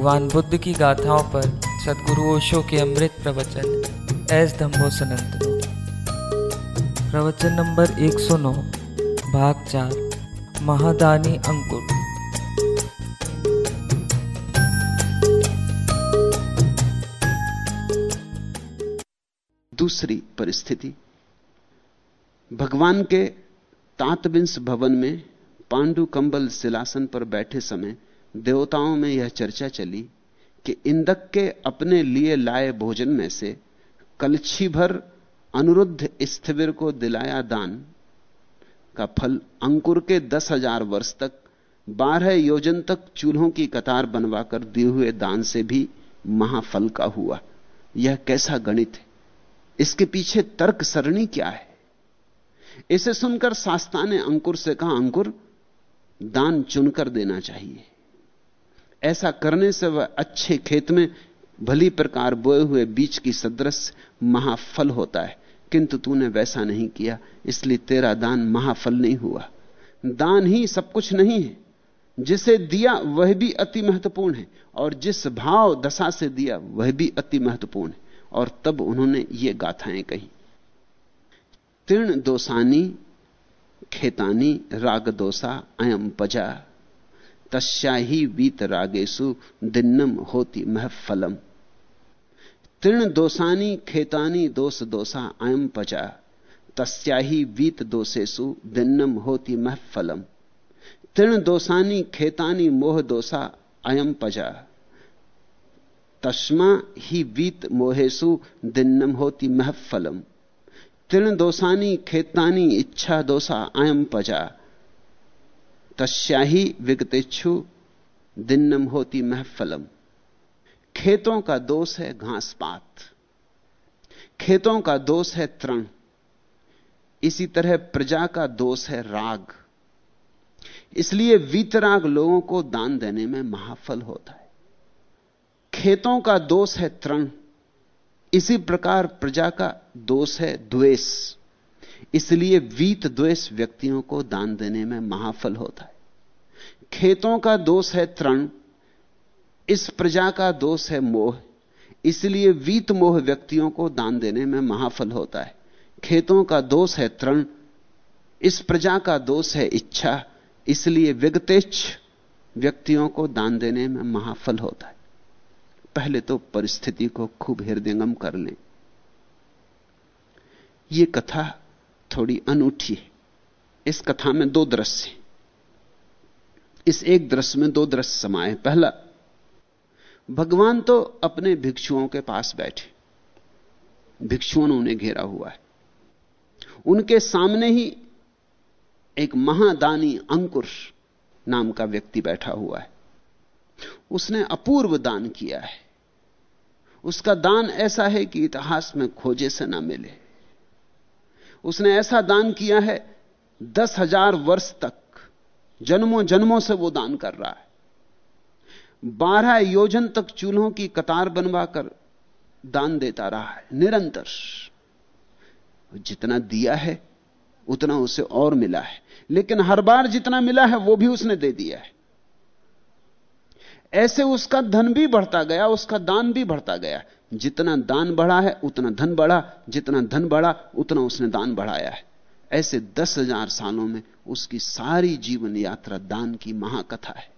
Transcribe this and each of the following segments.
भगवान बुद्ध की गाथाओं पर सदगुरु ओशो के अमृत प्रवचन, एस धम्बो सनंतनो प्रवचन नंबर 109 भाग चार, महादानी अंकुर। दूसरी परिस्थिति, भगवान के तातविंश भवन में पांडु कंबल सिलासन पर बैठे समय देवताओं में यह चर्चा चली कि इंदक के अपने लिए लाए भोजन में से कलछी भर अनुरुद्ध स्थिविर को दिलाया दान का फल अंकुर के दस हज़ार वर्ष तक, बारह योजन तक चूल्हों की कतार बनवाकर दिए हुए दान से भी महाफल का हुआ। यह कैसा गणित है? इसके पीछे तर्क सरणी क्या है? इसे सुनकर शास्ता ने अंकुर से कहा, अंकुर, दान चुनकर देना चाहिए। ऐसा करने से वह अच्छे खेत में भली प्रकार बोए हुए बीज की सदृश महाफल होता है। किंतु तूने वैसा नहीं किया, इसलिए तेरा दान महाफल नहीं हुआ। दान ही सब कुछ नहीं है। जिसे दिया वह भी अति महत्वपूर्ण है, और जिस भाव दशा से दिया वह भी अति महत्वपूर्ण है। और तब उन्होंने ये गाथाएँ कही। तीर्ण दोसानी, खेतानी, राग दोसा, अयम पजा। तस्या ही वीत रागेशु दिन्नम होती महफलम। तृण दोषानी खेतानी दोष दोषा अयम पचा। तस्या ही वीत दोषेशु दिन्नम होती महफलम। तृण दोषानी खेतानी, मोह दोषा अयम पजा तस्मा ही वीत मोहेशु दिन्नम होती महफलम। तृण दोषानी खेतानी, इच्छा दोषा अयम पजा तस्याही विगतेच्छु दिन्नम होती महफलम। खेतों का दोष है घास पात। खेतों का दोष है तृण। इसी तरह प्रजा का दोष है राग। इसलिए वीतराग लोगों को दान देने में महाफल होता है। खेतों का दोष है तृण। इसी प्रकार प्रजा का दोष है द्वेष। इसलिए वीत द्वेष व्यक्तियों को दान देने में महाफल होता है। खेतों का दोष है तृण, इस प्रजा का दोष है मोह, इसलिए वीत मोह व्यक्तियों को दान देने में महाफल होता है। खेतों का दोष है तृण, इस प्रजा का दोष है इच्छा, इसलिए विगतेच्छ व्यक्तियों को दान देने में महाफल होता है। पहले तो परिस्थिति को खूब हृदयंगम कर लें। यह कथा थोड़ी अनूठी है। इस कथा में दो दृश्य इस एक दृश्य में दो दृश्य समाये पहला, भगवान तो अपने भिक्षुओं के पास बैठे। भिक्षुओं ने उन्हें घेरा हुआ है। उनके सामने ही एक महादानी अंकुर नाम का व्यक्ति बैठा हुआ है। उसने अपूर्व दान किया है। उसका दान ऐसा है कि इतिहास में खोजे से ना मिले। उसने ऐसा दान किया है, दस हज़ार वर्ष तक। जन्मों जन्मों से वो दान कर रहा है। बारह योजन तक चूल्हों की कतार बनवाकर दान देता रहा है, निरंतर। जितना दिया है, उतना उसे और मिला है। लेकिन हर बार जितना मिला है, वो भी उसने दे दिया है। ऐसे उसका धन भी बढ़ता गया, उसका दान भी बढ़ता गया। जितना दान बढ़ा है, उतना धन बढ़ा। जितना धन बढ़ा, उतना उसने दान बढ़ाया है। ऐसे दस हज़ार सालों में उसकी सारी जीवन यात्रा दान की महाकथा है।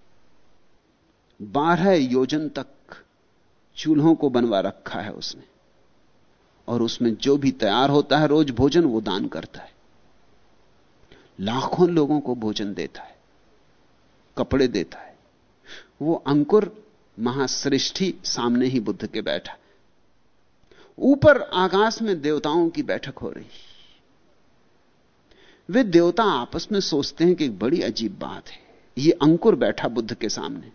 बारह योजन तक चूल्हों को बनवा रखा है उसने। और उसमें जो भी तैयार होता है रोज भोजन, वो दान करता है। लाखों लोगों को भोजन देता है। कपड़े देता है। वो अंकुर महाश्रेष्ठी सामने ही बुद्ध के बैठा। ऊपर आकाश में देवताओं की बैठक हो रही। वे देवता आपस में सोचते हैं कि एक बड़ी अजीब बात है। ये अंकुर बैठा बुद्ध के सामने।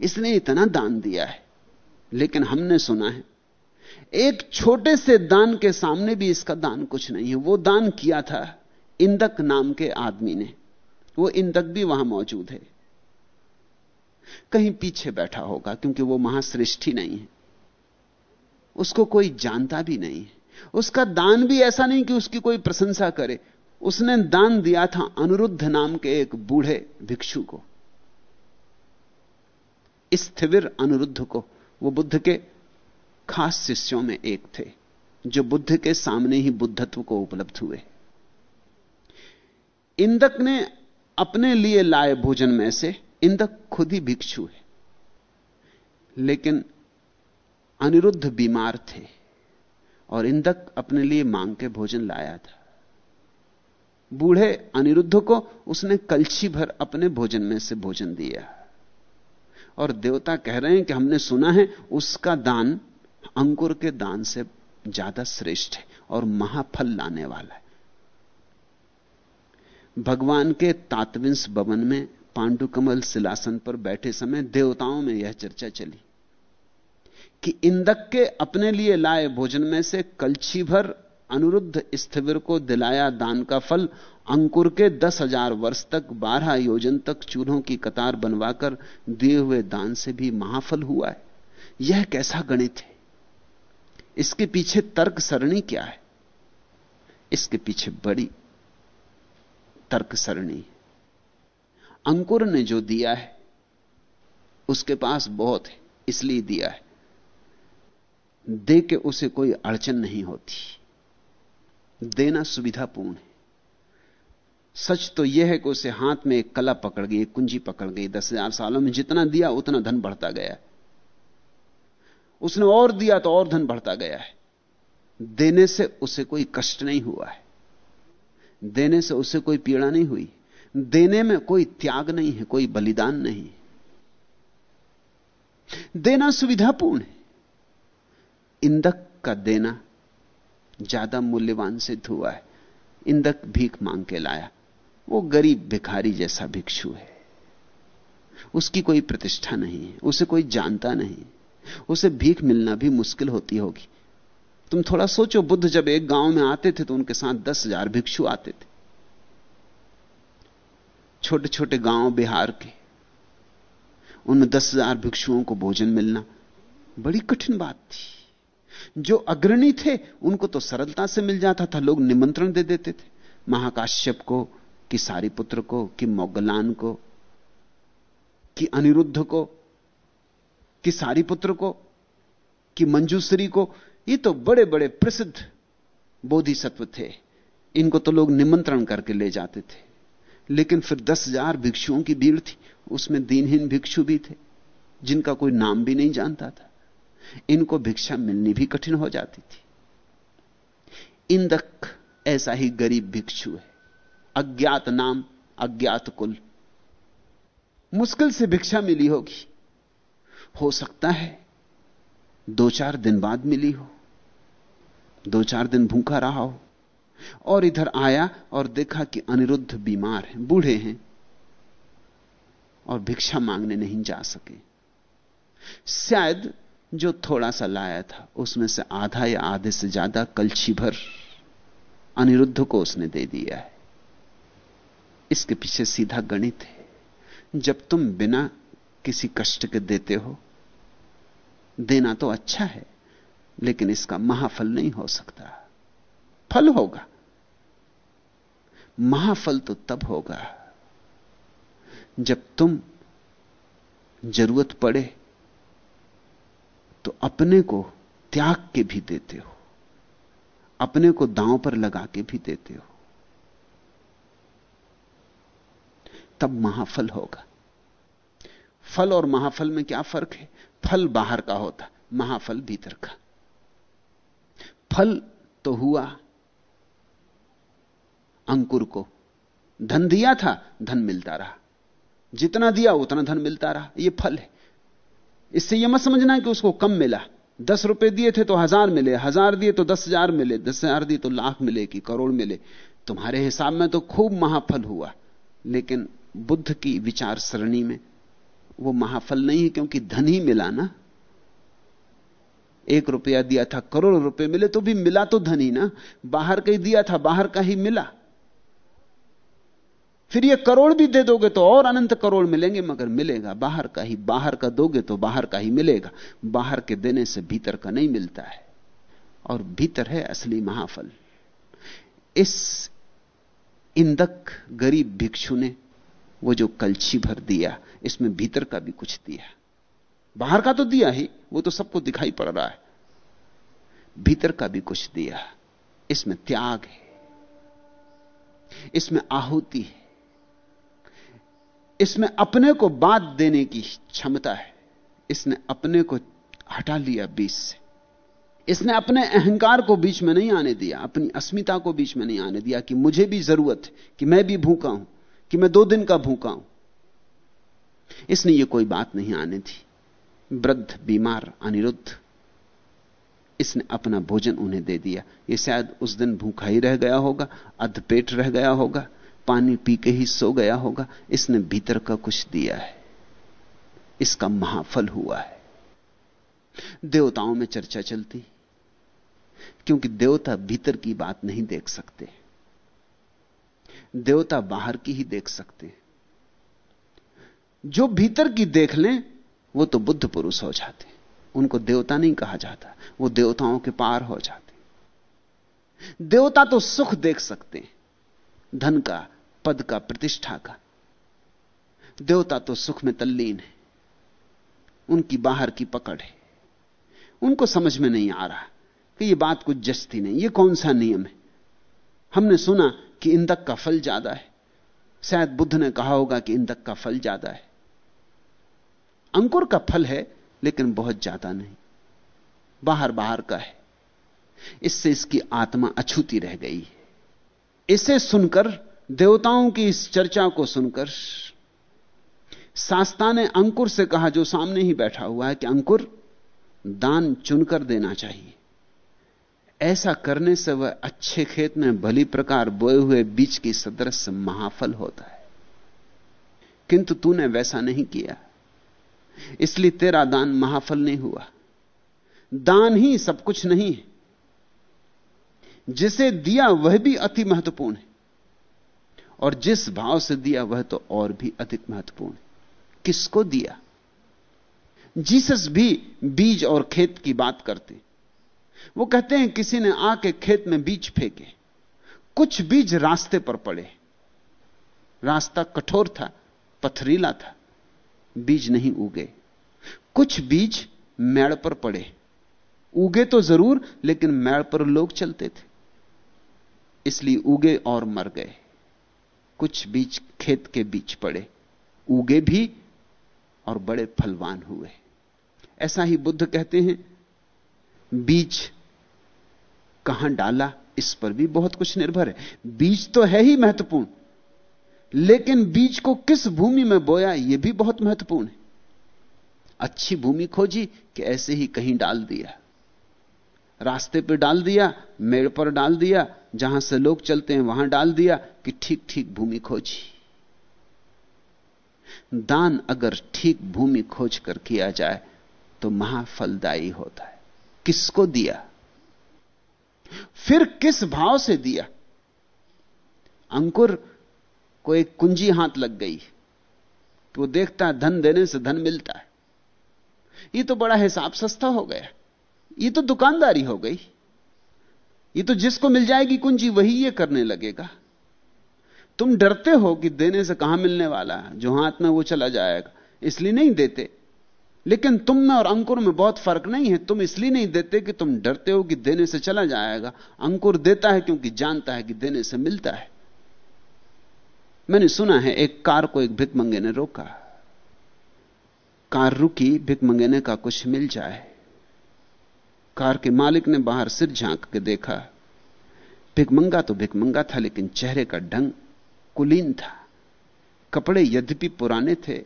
इसने इतना दान दिया है, लेकिन हमने सुना है, एक छोटे से दान के सामने भी इसका दान कुछ नहीं है। वो दान किया था इंदक नाम के आदमी ने। वो इंदक भी वहाँ मौजूद है। कहीं पीछे बैठा होगा, क्योंकि वो महाश्रेष्ठी नहीं है। उसको कोई जानता भी नहीं। उसका दान भी ऐसा नहीं कि उसकी कोई प्रशंसा करे। उसने दान दिया था अनुरुद्ध नाम के एक बूढ़े भिक्षु को। स्थिविर अनिरुद्ध को, वो बुद्ध के खास शिष्यों में एक थे, जो बुद्ध के सामने ही बुद्धत्व को उपलब्ध हुए। इंदक ने अपने लिए लाए भोजन में से इंदक खुद ही भिक्षु है। लेकिन अनिरुद्ध बीमार थे और इंदक अपने लिए मांग के भोजन लाया था। बूढ़े अनिरुद्ध को उसने कलछी भर अपने भोजन में से भोजन दिया। और देवता कह रहे हैं कि हमने सुना है उसका दान, अंकुर के दान से ज़्यादा श्रेष्ठ है और महाफल लाने वाला है। भगवान के तातविंश भवन में पांडुकमल शिलासन पर बैठे समय देवताओं में यह चर्चा चली। कि इंदक के अपने लिए लाए भोजन में से कलछी भर अनुरुद्ध स्थिविर को दिलाया दान का फल, अंकुर के दस हज़ार वर्ष तक, बारह योजन तक चूल्हों की कतार बनवाकर दिए हुए दान से भी महाफल हुआ है। यह कैसा गणित है? इसके पीछे तर्क सरणी क्या है? इसके पीछे बड़ी तर्क सरणी अंकुर ने जो दिया है, उसके पास बहुत है, इसलिए दिया है। दे के उसे कोई अड़चन नहीं होती। देना सुविधापूर्ण है। सच तो यह है कि उसे हाथ में एक कला पकड़ गई, एक कुंजी पकड़ गई। दस हज़ार सालों में जितना दिया, उतना धन बढ़ता गया। उसने और दिया तो और धन बढ़ता गया है। देने से उसे कोई कष्ट नहीं हुआ है। देने से उसे कोई पीड़ा नहीं हुई। देने में कोई त्याग नहीं है, कोई बलिदान नहीं। देना सुविधापूर्ण है। इंदक का देना ज़्यादा मूल्यवान सिद्ध हुआ है। इंदक भीख मांग के लाया। वो गरीब भिखारी जैसा भिक्षु है। उसकी कोई प्रतिष्ठा नहीं है, उसे कोई जानता नहीं। उसे भीख मिलना भी मुश्किल होती होगी। तुम थोड़ा सोचो, बुद्ध जब एक गाँव में आते थे तो उनके साथ दस हज़ार भिक्षु आते थे। छोटे छोटे गाँव बिहार के, उनमें दस हज़ार भिक्षुओं को भोजन मिलना बड़ी कठिन बात थी। जो अग्रणी थे, उनको तो सरलता से मिल जाता था, लोग निमंत्रण दे देते थे। महाकाश्यप को, कि सारीपुत्र को, कि मोगलान को, कि अनिरुद्ध को, कि सारीपुत्र को, कि मंजूश्री को, ये तो बड़े बड़े प्रसिद्ध बोधिसत्व थे। इनको तो लोग निमंत्रण करके ले जाते थे। लेकिन फिर दस हज़ार भिक्षुओं की भीड़ थी, उसमें दीनहीन भिक्षु भी थे, जिनका कोई नाम भी नहीं जानता था। इनको भिक्षा मिलनी भी कठिन हो जाती थी। इंदक ऐसा ही गरीब भिक्षु है। अज्ञात नाम, अज्ञात कुल। मुश्किल से भिक्षा मिली होगी। हो सकता है दो चार दिन बाद मिली हो। दो चार दिन भूखा रहा हो। और इधर आया और देखा कि अनिरुद्ध बीमार हैं, बूढ़े हैं और भिक्षा मांगने नहीं जा सके। शायद जो थोड़ा सा लाया था, उसमें से आधा या आधे से ज़्यादा कलछी भर अनिरुद्ध को उसने दे दिया है। इसके पीछे सीधा गणित है। जब तुम बिना किसी कष्ट के देते हो, देना तो अच्छा है, लेकिन इसका महाफल नहीं हो सकता। फल होगा। महाफल तो तब होगा जब तुम ज़रूरत पड़े तो अपने को त्याग के भी देते हो। अपने को दांव पर लगा के भी देते हो। तब महाफल होगा। फल और महाफल में क्या फ़र्क है? फल बाहर का होता, महाफल भीतर का। फल तो हुआ, अंकुर को। धन दिया था, धन मिलता रहा। जितना दिया, उतना धन मिलता रहा। यह फल है। इससे यह मत समझना कि उसको कम मिला। दस रुपए दिए थे तो हज़ार मिले, हज़ार दिए तो दस हज़ार मिले, दस हज़ार दिए तो लाख मिले कि करोड़ मिले। तुम्हारे हिसाब में तो खूब महाफल हुआ, लेकिन बुद्ध की विचार सरणी में वो महाफल नहीं है क्योंकि धन ही मिला ना। एक रुपया दिया था, करोड़ रुपए मिले तो भी मिला तो धन ही ना। बाहर का ही दिया था, बाहर का ही मिला। फिर ये करोड़ भी दे दोगे तो और अनंत करोड़ मिलेंगे, मगर मिलेगा बाहर का ही। बाहर का दोगे तो बाहर का ही मिलेगा। बाहर के देने से भीतर का नहीं मिलता है। और भीतर है असली महाफल। इस इंदक गरीब भिक्षु ने वो जो कलछी भर दिया, इसमें भीतर का भी कुछ दिया। बाहर का तो दिया ही, वो तो सबको दिखाई पड़ रहा है। भीतर का भी कुछ दिया। इसमें त्याग है। इसमें आहुति है। इसमें अपने को बात देने की क्षमता है। इसने अपने को हटा लिया बीच से। इसने अपने अहंकार को बीच में नहीं आने दिया, अपनी अस्मिता को बीच में नहीं आने दिया कि मुझे भी ज़रूरत है, कि मैं भी भूखा हूँ, कि मैं दो दिन का भूखा हूँ। इसने ये कोई बात नहीं आने दी। वृद्ध, बीमार, अनिरुद्ध, इसने अपना भोजन उन्हें दे दिया। ये शायद उस दिन भूखा ही रह गया होगा, अधपेट रह गया होगा पानी पी के ही सो गया होगा। इसने भीतर का कुछ दिया है। इसका महाफल हुआ है। देवताओं में चर्चा चलती। क्योंकि देवता भीतर की बात नहीं देख सकते। देवता बाहर की ही देख सकते। जो भीतर की देख लें, वो तो बुद्ध पुरुष हो जाते। उनको देवता नहीं कहा जाता। वो देवताओं के पार हो जाते। देवता तो सुख देख सकते। हैं धन का पद का प्रतिष्ठा का। देवता तो सुख में तल्लीन है। उनकी बाहर की पकड़ है। उनको समझ में नहीं आ रहा कि यह बात कुछ जस्ती नहीं यह कौन सा नियम है? हमने सुना कि इंदक का फल ज़्यादा है। शायद बुद्ध ने कहा होगा कि इंदक का फल ज़्यादा है। अंकुर का फल है, लेकिन बहुत ज़्यादा नहीं। बाहर बाहर का है। इससे इसकी आत्मा अछूती रह गई इसे सुनकर देवताओं की इस चर्चा को सुनकर सास्ता ने अंकुर से कहा, जो सामने ही बैठा हुआ है कि अंकुर दान चुनकर देना चाहिए। ऐसा करने से वह अच्छे खेत में भली प्रकार बोए हुए बीज की सदृश महाफल होता है। किंतु तूने वैसा नहीं किया। इसलिए तेरा दान महाफल नहीं हुआ। दान ही सब कुछ नहीं है। जिसे दिया वह भी अति महत्वपूर्ण है। और जिस भाव से दिया वह तो और भी अधिक महत्वपूर्ण किसको दिया? जीसस भी बीज और खेत की बात करते वो कहते हैं, किसी ने आके खेत में बीज फेंके, कुछ बीज रास्ते पर पड़े। रास्ता कठोर था, पथरीला था, बीज नहीं उगे। कुछ बीज मेड़ पर पड़े। उगे तो ज़रूर, लेकिन मेड़ पर लोग चलते थे। इसलिए उगे और मर गए। कुछ बीज खेत के बीच पड़े, उगे भी और बड़े फलवान हुए। ऐसा ही बुद्ध कहते हैं, बीज कहाँ डाला, इस पर भी बहुत कुछ निर्भर है। बीज तो है ही महत्वपूर्ण, लेकिन बीज को किस भूमि में बोया यह भी बहुत महत्वपूर्ण है। अच्छी भूमि खोजी कि ऐसे ही कहीं डाल दिया, रास्ते पर डाल दिया, मेड़ पर डाल दिया जहाँ से लोग चलते हैं, वहाँ डाल दिया कि ठीक ठीक भूमि खोजी। दान अगर ठीक भूमि खोज कर किया जाए तो महाफलदायी होता है। किसको दिया? फिर किस भाव से दिया? अंकुर को एक कुंजी हाथ लग गई। तो वो देखता है, धन देने से धन मिलता है। ये तो बड़ा हिसाब सस्ता हो गया। ये तो दुकानदारी हो गई। ये तो जिसको मिल जाएगी कुंजी, वही ये करने लगेगा। तुम डरते हो कि देने से कहाँ मिलने वाला है? जो हाथ में वो चला जाएगा। इसलिए नहीं देते। लेकिन तुम में और अंकुर में बहुत फ़र्क नहीं है। तुम इसलिए नहीं देते कि तुम डरते हो कि देने से चला जाएगा। अंकुर देता है क्योंकि जानता है कि देने से मिलता है। मैंने सुना है, एक कार को एक भिकमंगे ने रोका। कार रुकी भिकमंगे ने का कुछ मिल जाए। कार के मालिक ने बाहर सिर झाँक के देखा। भिकमंगा तो भिकमंगा था, लेकिन चेहरे का ढंग कुलीन था। कपड़े यद्यपि पुराने थे,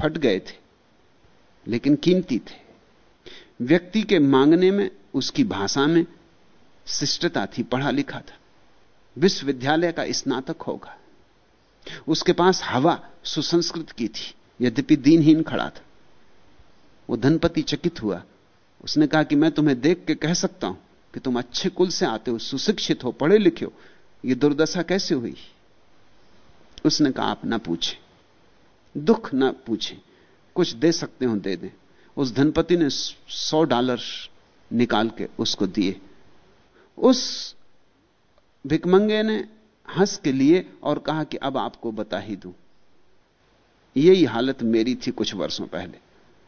फट गए थे, लेकिन कीमती थे। व्यक्ति के मांगने में, उसकी भाषा में शिष्टता थी, पढ़ा लिखा था। विश्वविद्यालय का स्नातक होगा। उसके पास हवा सुसंस्कृत की थी, यद्यपि दीनहीन खड़ा था। वो धनपति चकित हुआ उसने कहा कि मैं तुम्हें देख के कह सकता हूँ कि तुम अच्छे कुल से आते हो, सुशिक्षित हो, पढ़े लिखे हो। यह दुर्दशा कैसे हुई? उसने कहा, आप ना पूछे। दुख ना पूछे। कुछ दे सकते हो, दे दें। उस धनपति ने सौ डॉलर निकाल के उसको दिए। उस भिकमंगे ने हंस के लिए और कहा कि अब आपको बता ही दूँ। यही हालत मेरी थी कुछ वर्षों पहले।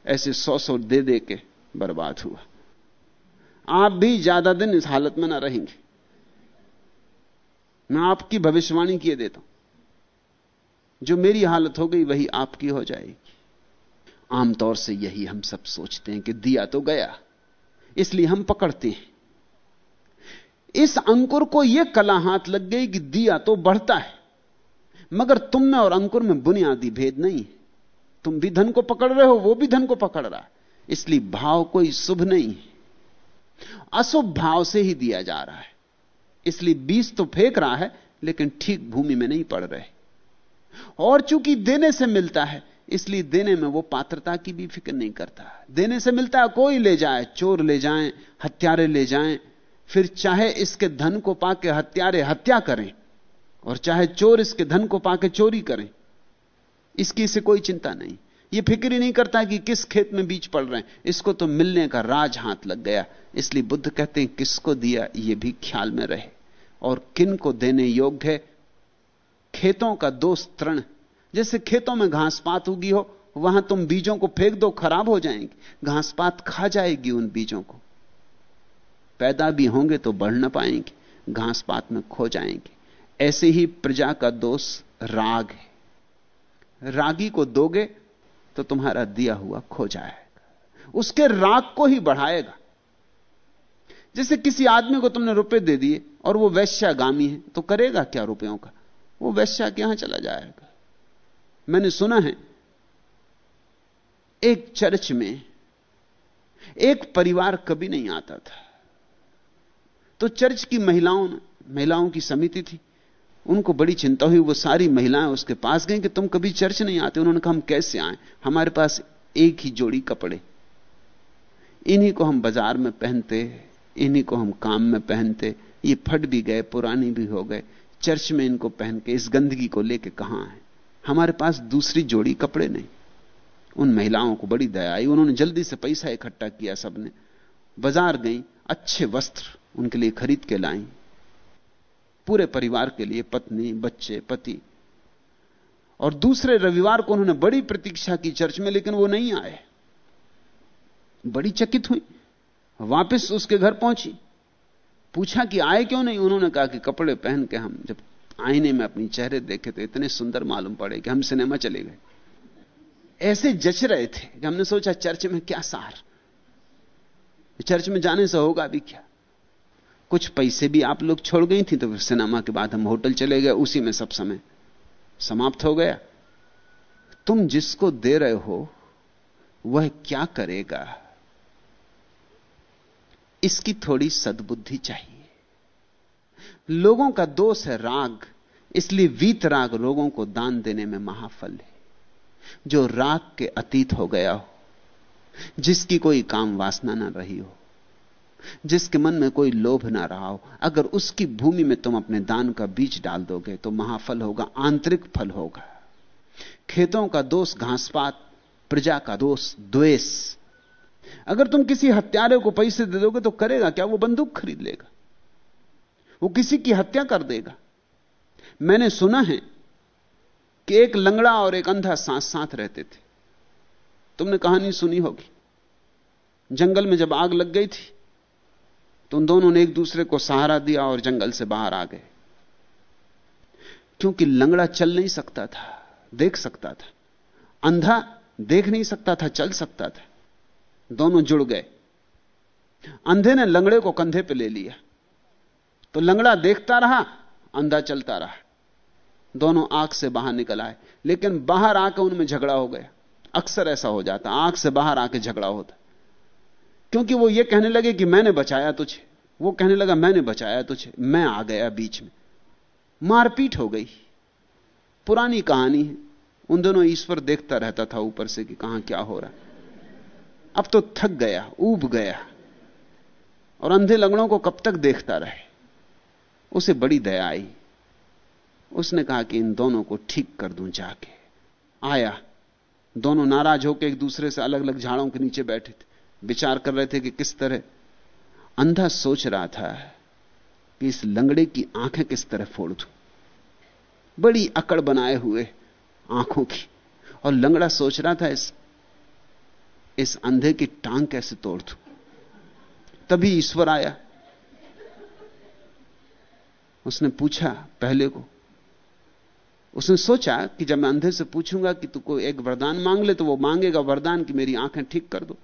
ऐसे सौ सौ दे दे के बर्बाद हुआ। आप भी ज़्यादा दिन इस हालत में ना रहेंगे। मैं आपकी भविष्यवाणी किए देता हूँ। जो मेरी हालत हो गई, वही आपकी हो जाएगी। आमतौर से यही हम सब सोचते हैं कि दिया तो गया, इसलिए हम पकड़ते हैं। इस अंकुर को यह कला हाथ लग गई कि दिया तो बढ़ता है। मगर तुम में और अंकुर में बुनियादी भेद नहीं तुम भी धन को पकड़ रहे हो, वो भी धन को पकड़ रहा है। इसलिए भाव कोई शुभ नहीं अशुभ भाव से ही दिया जा रहा है। इसलिए बीज तो फेंक रहा है, लेकिन ठीक भूमि में नहीं पड़ रहे। और चूँकि देने से मिलता है, इसलिए देने में वो पात्रता की भी फ़िक्र नहीं करता। देने से मिलता है, कोई ले जाए, चोर ले जाए, हत्यारे ले जाए, फिर चाहे इसके धन को पाके हत्यारे हत्या करें, और चाहे चोर इसके धन को पाके चोरी करें, इसकी से कोई चिंता नहीं। ये फ़िक्र ही नहीं करता कि किस खेत में बीज पड़ रहे हैं। इसको तो मिलने का राज हाथ लग गया। इसलिए बुद्ध कहते हैं, किसको दिया ये भी ख्याल में रहे। और किन को देने योग्य है? खेतों का दोष तृण। जैसे खेतों में घास पात उगी हो, वहाँ तुम बीजों को फेंक दो, खराब हो जाएँगे। घास पात खा जाएगी उन बीजों को। पैदा भी होंगे तो बढ़ ना पाएँगे, घास पात में खो जाएँगे। ऐसे ही प्रजा का दोष राग है। रागी को दोगे तो तुम्हारा दिया हुआ खो जाएगा। उसके राग को ही बढ़ाएगा। जैसे किसी आदमी को तुमने रुपए दे दिए और वो वैश्यागामी है तो करेगा क्या रुपयों का? वो वैश्या के यहाँ चला जाएगा। मैंने सुना है, एक चर्च में एक परिवार कभी नहीं आता था। तो चर्च की महिलाओं महिलाओं की समिति थी। उनको बड़ी चिंता हुई, वो सारी महिलाएँ उसके पास गई कि तुम कभी चर्च नहीं आते? उन्होंने कहा, हम कैसे आए? हमारे पास एक ही जोड़ी कपड़े। इन्हीं को हम बाज़ार में पहनते, इन्हीं को हम काम में पहनते। ये फट भी गए, पुरानी भी हो गए। चर्च में इनको पहन के, इस गंदगी को लेके कहाँ है? हमारे पास दूसरी जोड़ी कपड़े नहीं। उन महिलाओं को बड़ी दया आई। उन्होंने जल्दी से पैसा इकट्ठा किया सबने। बाज़ार गई, अच्छे वस्त्र उनके लिए खरीद के लाई। पूरे परिवार के लिए, पत्नी, बच्चे, पति। और दूसरे रविवार को उन्होंने बड़ी प्रतीक्षा की चर्च में, लेकिन वो नहीं आए। बड़ी चकित हुई। वापस उसके घर पहुँची। पूछा कि आए क्यों नहीं? उन्होंने कहा कि कपड़े पहन के हम जब आईने में अपनी चेहरे देखे तो इतने सुंदर मालूम पड़े कि हम सिनेमा चले गए। ऐसे जच रहे थे कि हमने सोचा, चर्च में क्या सार? चर्च में जाने से होगा भी क्या? कुछ पैसे भी आप लोग छोड़ गई थी तो फिर सिनेमा के बाद हम होटल चले गए, उसी में सब समय समाप्त हो गया। तुम जिसको दे रहे हो, वह क्या करेगा? इसकी थोड़ी सद्बुद्धि चाहिए। लोगों का दोष है राग, इसलिए वीत राग लोगों को दान देने में महाफल है। जो राग के अतीत हो गया हो, जिसकी कोई काम वासना ना रही हो जिसके मन में कोई लोभ ना रहा हो, अगर उसकी भूमि में तुम अपने दान का बीज डाल दोगे तो महाफल होगा, आंतरिक फल होगा। खेतों का दोष, घासपात, प्रजा का दोष, द्वेष। अगर तुम किसी हत्यारे को पैसे दे दोगे तो करेगा क्या? वो बंदूक खरीद लेगा। वो किसी की हत्या कर देगा। मैंने सुना है कि एक लंगड़ा और एक अंधा साथ साथ रहते थे। तुमने कहानी सुनी होगी। जंगल में जब आग लग गई थी तो उन दोनों ने एक दूसरे को सहारा दिया और जंगल से बाहर आ गए। क्योंकि लंगड़ा चल नहीं सकता था, देख सकता था। अंधा देख नहीं सकता था, चल सकता था। दोनों जुड़ गए। अंधे ने लंगड़े को कंधे पे ले लिया। तो लंगड़ा देखता रहा, अंधा चलता रहा। दोनों आँख से बाहर निकल आए। लेकिन बाहर आकर उनमें झगड़ा हो गया। अक्सर ऐसा हो जाता आँख से बाहर आके झगड़ा होता। क्योंकि वो ये कहने लगे कि मैंने बचाया तुझे। वो कहने लगा, मैंने बचाया तुझे। मैं आ गया बीच में। मारपीट हो गई। पुरानी कहानी है। उन दोनों ईश्वर देखता रहता था ऊपर से कि कहाँ क्या हो रहा है। अब तो थक गया, ऊब गया। और अंधे लंगड़ों को कब तक देखता रहे? उसे बड़ी दया आई। उसने कहा कि इन दोनों को ठीक कर दूँ जाके। आया। दोनों नाराज़ होकर एक दूसरे से अलग अलग झाड़ों के नीचे बैठे थे। विचार कर रहे थे कि किस तरह अंधा सोच रहा था कि इस लंगड़े की आँखें किस तरह फोड़ दू। बड़ी अकड़ बनाए हुए आँखों की और लंगड़ा सोच रहा था इस इस अंधे की टांग कैसे तोड़ दू। तभी ईश्वर आया। उसने पूछा पहले को, उसने सोचा कि जब मैं अंधे से पूछूँगा कि तू कोई एक वरदान मांग ले तो वो मांगेगा, वरदान कि मेरी आँखें ठीक कर दो।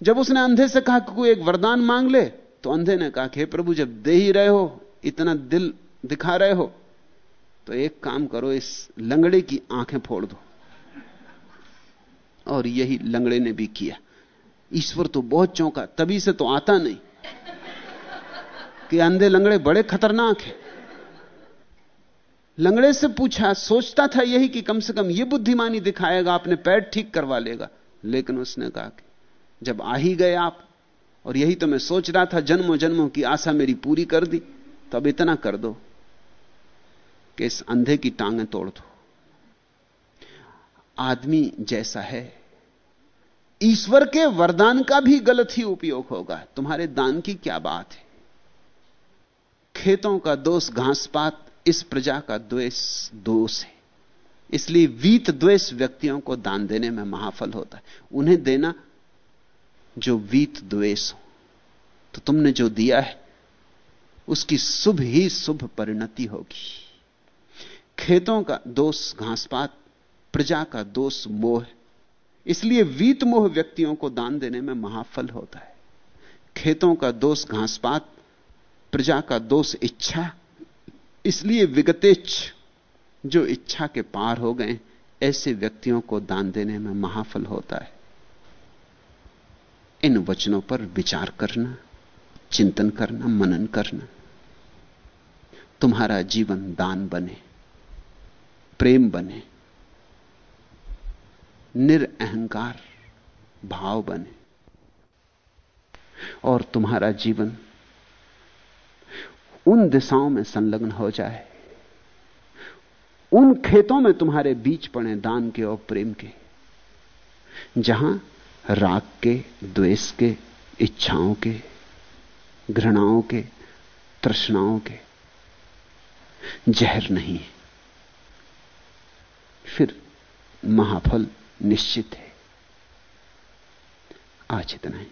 जब उसने अंधे से कहा कि कोई एक वरदान मांग ले तो अंधे ने कहा कि प्रभु, जब दे ही रहे हो, इतना दिल दिखा रहे हो तो एक काम करो, इस लंगड़े की आँखें फोड़ दो। और यही लंगड़े ने भी किया। ईश्वर तो बहुत चौंका, तभी से तो आता नहीं कि अंधे लंगड़े बड़े खतरनाक हैं। लंगड़े से पूछा, सोचता था यही कि कम से कम यह बुद्धिमानी दिखाएगा, अपने पैर ठीक करवा लेगा, लेकिन उसने कहा कि जब आ ही गए आप, और यही तो मैं सोच रहा था, जन्मों जन्मों की आशा मेरी पूरी कर दी तो अब इतना कर दो कि इस अंधे की टांगें तोड़ दो। आदमी जैसा है, ईश्वर के वरदान का भी गलत ही उपयोग होगा। तुम्हारे दान की क्या बात है? खेतों का दोष, घासपात, इस प्रजा का द्वेष, दोष है। इसलिए वीत द्वेष व्यक्तियों को दान देने में महाफल होता है। उन्हें देना जो वीत द्वेष हो तो तुमने जो दिया है, उसकी शुभ ही शुभ परिणति होगी। खेतों का दोष, घासपात, प्रजा का दोष, मोह, इसलिए वीत मोह व्यक्तियों को दान देने में महाफल होता है। खेतों का दोष, घासपात, प्रजा का दोष, इच्छा, इसलिए विगतेच जो इच्छा के पार हो गए, ऐसे व्यक्तियों को दान देने में महाफल होता है। इन वचनों पर विचार करना, चिंतन करना, मनन करना। तुम्हारा जीवन दान बने, प्रेम बने, निरअहकार भाव बने। और तुम्हारा जीवन उन दिशाओं में संलग्न हो जाए, उन खेतों में तुम्हारे बीच पड़े दान के और प्रेम के, जहाँ राग के, द्वेष के, इच्छाओं के, घृणाओं के, तृष्णाओं के। जहर नहीं है। फिर महाफल निश्चित है। आज इतना ही।